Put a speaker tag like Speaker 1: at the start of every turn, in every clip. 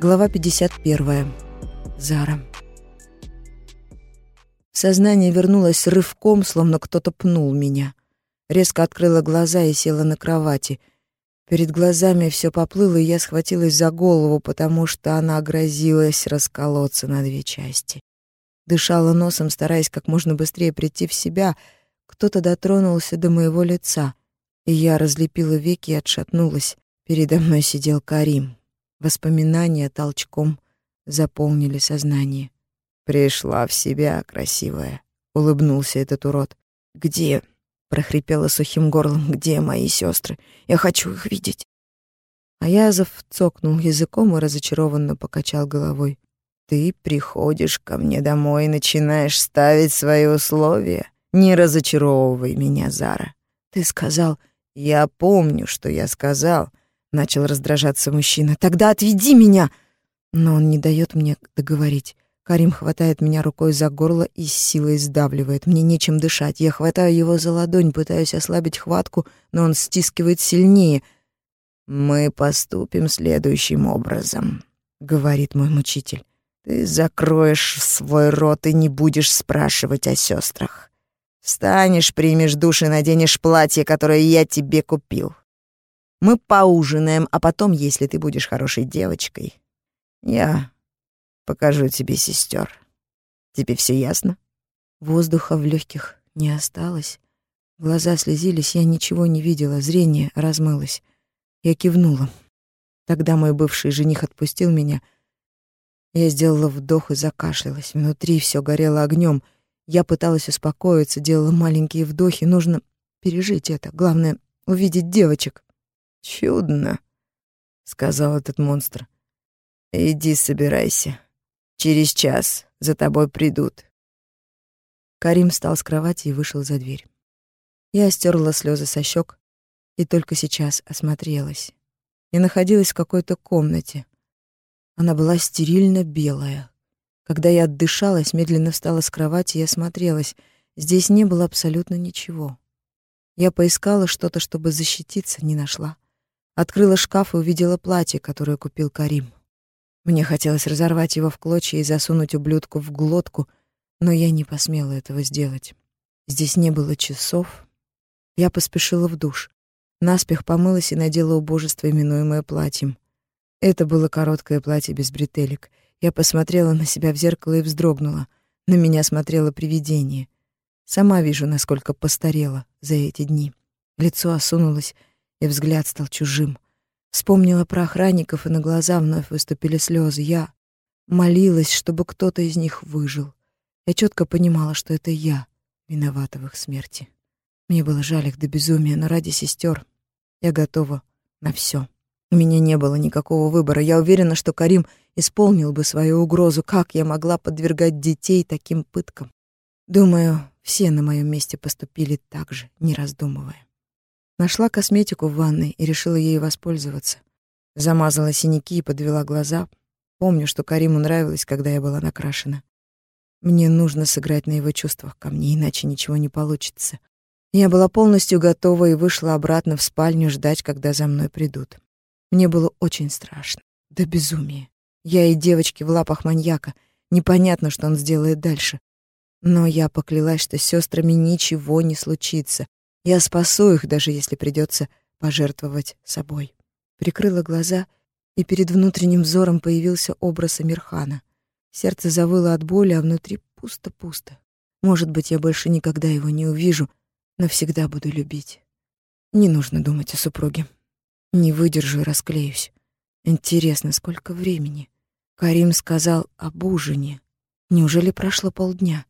Speaker 1: Глава 51. Зара. Сознание вернулось рывком, словно кто-то пнул меня. Резко открыла глаза и села на кровати. Перед глазами все поплыло, и я схватилась за голову, потому что она грозилась расколоться на две части. Дышала носом, стараясь как можно быстрее прийти в себя. Кто-то дотронулся до моего лица, и я разлепила веки и отшатнулась. Передо мной сидел Карим. Воспоминания толчком заполнили сознание.
Speaker 2: «Пришла в себя, красивая», — улыбнулся этот урод.
Speaker 1: «Где?» — прохрипела сухим горлом. «Где мои сестры? Я хочу их видеть». Аязов цокнул языком и разочарованно покачал головой.
Speaker 2: «Ты приходишь ко мне домой и начинаешь ставить свои условия. Не разочаровывай меня, Зара.
Speaker 1: Ты сказал...»
Speaker 2: «Я помню, что я сказал», — начал раздражаться мужчина.
Speaker 1: «Тогда отведи меня!» Но он не дает мне договорить. Карим хватает меня рукой за горло и с силой сдавливает. Мне нечем дышать. Я хватаю его за ладонь, пытаюсь ослабить хватку, но он стискивает сильнее.
Speaker 2: «Мы поступим следующим образом», — говорит мой мучитель. «Ты закроешь свой рот и не будешь спрашивать о сестрах. Встанешь, примешь душ и наденешь платье, которое я тебе купил. Мы поужинаем, а потом, если ты будешь хорошей девочкой, я Покажу тебе сестер. Тебе все ясно?
Speaker 1: Воздуха в легких не осталось. Глаза слезились, я ничего не видела, зрение размылось. Я кивнула. Тогда мой бывший жених отпустил меня. Я сделала вдох и закашлялась. Внутри все горело огнем. Я пыталась успокоиться, делала маленькие вдохи. Нужно пережить это. Главное — увидеть девочек.
Speaker 2: «Чудно», — сказал этот монстр. «Иди собирайся». Через час за тобой придут.
Speaker 1: Карим встал с кровати и вышел за дверь. Я стерла слезы со щек и только сейчас осмотрелась. Я находилась в какой-то комнате. Она была стерильно белая. Когда я отдышалась, медленно встала с кровати и осмотрелась. Здесь не было абсолютно ничего. Я поискала что-то, чтобы защититься, не нашла. Открыла шкаф и увидела платье, которое купил Карим. Мне хотелось разорвать его в клочья и засунуть ублюдку в глотку, но я не посмела этого сделать. Здесь не было часов. Я поспешила в душ. Наспех помылась и надела убожество, именуемое платьем. Это было короткое платье без бретелек. Я посмотрела на себя в зеркало и вздрогнула. На меня смотрело привидение. Сама вижу, насколько постарела за эти дни. Лицо осунулось, и взгляд стал чужим. Вспомнила про охранников, и на глаза вновь выступили слезы. Я молилась, чтобы кто-то из них выжил. Я четко понимала, что это я виновата в их смерти. Мне было жаль их до безумия, но ради сестер я готова на все. У меня не было никакого выбора. Я уверена, что Карим исполнил бы свою угрозу. Как я могла подвергать детей таким пыткам? Думаю, все на моем месте поступили так же, не раздумывая. Нашла косметику в ванной и решила ею воспользоваться. Замазала синяки и подвела глаза. Помню, что Кариму нравилось, когда я была накрашена. Мне нужно сыграть на его чувствах ко мне, иначе ничего не получится. Я была полностью готова и вышла обратно в спальню ждать, когда за мной придут. Мне было очень страшно. Да безумие. Я и девочки в лапах маньяка. Непонятно, что он сделает дальше. Но я поклялась, что с сестрами ничего не случится. Я спасу их, даже если придется пожертвовать собой. Прикрыла глаза, и перед внутренним взором появился образ Амирхана. Сердце завыло от боли, а внутри пусто-пусто. Может быть, я больше никогда его не увижу, но всегда буду любить. Не нужно думать о супруге. Не выдержу и расклеюсь. Интересно, сколько времени? Карим сказал об ужине. Неужели прошло полдня?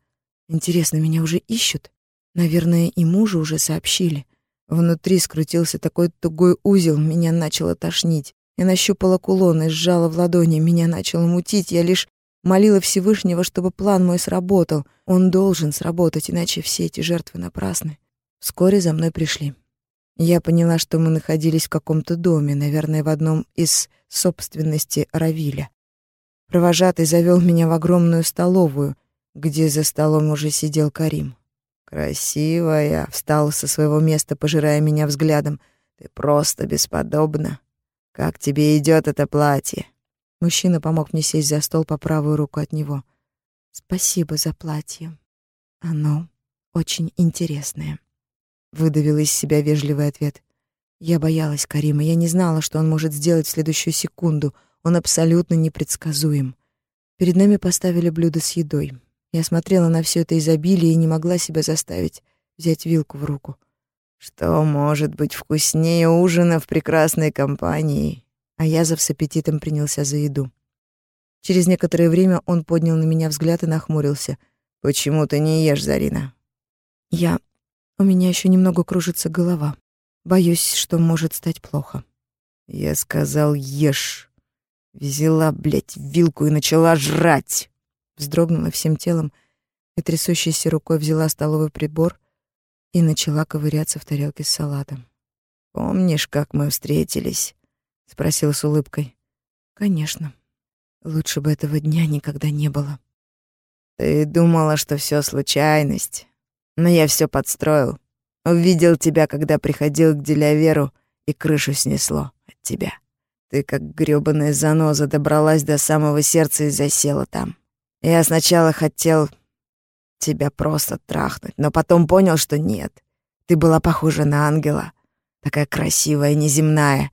Speaker 1: Интересно, меня уже ищут? Наверное, и мужу уже сообщили. Внутри скрутился такой тугой узел, меня начало тошнить. Я нащупала кулон и сжала в ладони, меня начало мутить. Я лишь молила Всевышнего, чтобы план мой сработал. Он должен сработать, иначе все эти жертвы напрасны. Вскоре за мной пришли. Я поняла, что мы находились в каком-то доме, наверное, в одном из собственности Равиля. Провожатый завел меня в огромную столовую, где за столом уже сидел Карим. «Красивая!» — встал со своего места, пожирая меня взглядом. «Ты просто бесподобна! Как тебе идет это платье?» Мужчина помог мне сесть за стол по правую руку от него. «Спасибо за платье. Оно очень интересное». Выдавила из себя вежливый ответ. Я боялась Карима. Я не знала, что он может сделать в следующую секунду. Он абсолютно непредсказуем. Перед нами поставили блюдо с едой. Я смотрела на все это изобилие и не могла себя заставить взять вилку в руку.
Speaker 2: Что может быть вкуснее ужина в прекрасной компании?
Speaker 1: А Язов с аппетитом принялся за еду. Через некоторое время он поднял на меня взгляд и нахмурился.
Speaker 2: «Почему ты не ешь, Зарина?»
Speaker 1: «Я... У меня еще немного кружится голова. Боюсь, что может стать плохо».
Speaker 2: «Я сказал, ешь. Взяла, блядь, вилку и начала жрать».
Speaker 1: Вздрогнула всем телом и трясущейся рукой взяла столовый прибор и начала ковыряться в тарелке с салатом.
Speaker 2: «Помнишь, как мы встретились?» — спросил с улыбкой.
Speaker 1: «Конечно. Лучше бы этого дня никогда не было».
Speaker 2: «Ты думала, что все случайность, но я все подстроил. Увидел тебя, когда приходил к Деляверу, и крышу снесло от тебя. Ты, как грёбаная заноза, добралась до самого сердца и засела там. Я сначала хотел тебя просто трахнуть, но потом понял, что нет. Ты была похожа на ангела, такая красивая, неземная.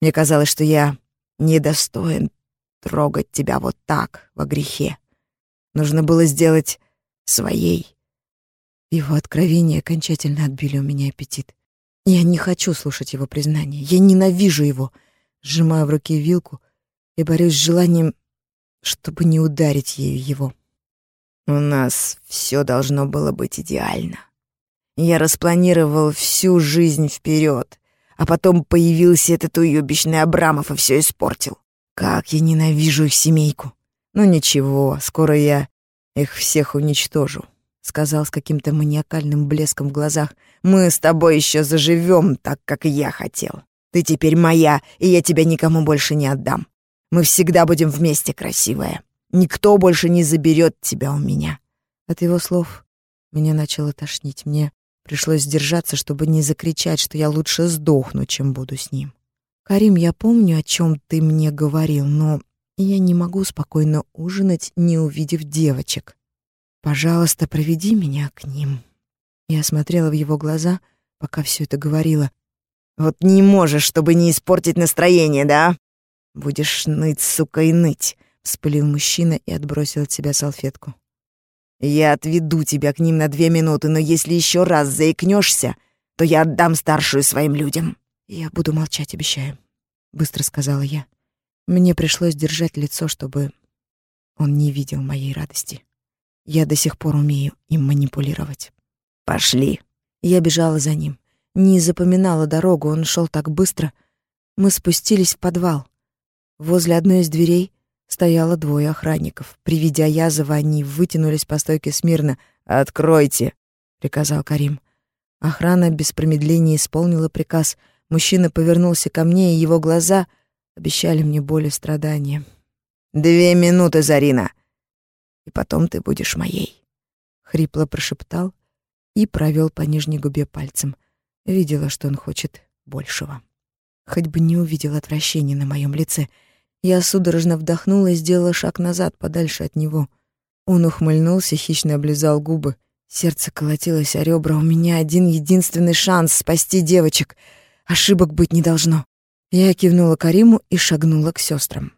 Speaker 2: Мне казалось, что я недостоин трогать тебя вот так, во грехе. Нужно было сделать своей.
Speaker 1: Его откровения окончательно отбили у меня аппетит. Я не хочу слушать его признания. Я ненавижу его. Сжимаю в руке вилку и борюсь с желанием, чтобы не ударить ею его.
Speaker 2: У нас все должно было быть идеально. Я распланировал всю жизнь вперед, а потом появился этот уёбищный Абрамов и все испортил. Как я ненавижу их семейку. Ну ничего, скоро я их всех уничтожу, сказал с каким-то маниакальным блеском в глазах. Мы с тобой еще заживем так, как я хотел. Ты теперь моя, и я тебя никому больше не отдам. Мы всегда будем вместе, красивая. Никто больше не заберет тебя у меня».
Speaker 1: От его слов меня начало тошнить. Мне пришлось сдержаться, чтобы не закричать, что я лучше сдохну, чем буду с ним. «Карим, я помню, о чем ты мне говорил, но я не могу спокойно ужинать, не увидев девочек. Пожалуйста, проведи меня к ним». Я смотрела в его глаза, пока все это говорила.
Speaker 2: «Вот не можешь, чтобы не испортить настроение, да? Будешь ныть, сука, и ныть вспылил мужчина и отбросил от себя салфетку. «Я отведу тебя к ним на две минуты, но если еще раз заикнешься, то я отдам старшую своим людям».
Speaker 1: «Я буду молчать, обещаю», — быстро сказала я. Мне пришлось держать лицо, чтобы он не видел моей радости. Я до сих пор умею им манипулировать.
Speaker 2: «Пошли».
Speaker 1: Я бежала за ним. Не запоминала дорогу, он шел так быстро. Мы спустились в подвал. Возле одной из дверей стояло двое охранников. Приведя Язова, они вытянулись по стойке смирно.
Speaker 2: «Откройте!»
Speaker 1: — приказал Карим. Охрана без промедления исполнила приказ. Мужчина повернулся ко мне, и его глаза обещали мне боль и страдания.
Speaker 2: «Две минуты, Зарина, и потом ты будешь моей», —
Speaker 1: хрипло прошептал и провел по нижней губе пальцем. Видела, что он хочет большего. Хоть бы не увидел отвращения на моем лице — я судорожно вдохнула и сделала шаг назад, подальше от него. Он ухмыльнулся, хищно облизал губы. Сердце колотилось о ребра. У меня один единственный шанс спасти девочек. Ошибок быть не должно. Я кивнула Кариму и шагнула к сестрам.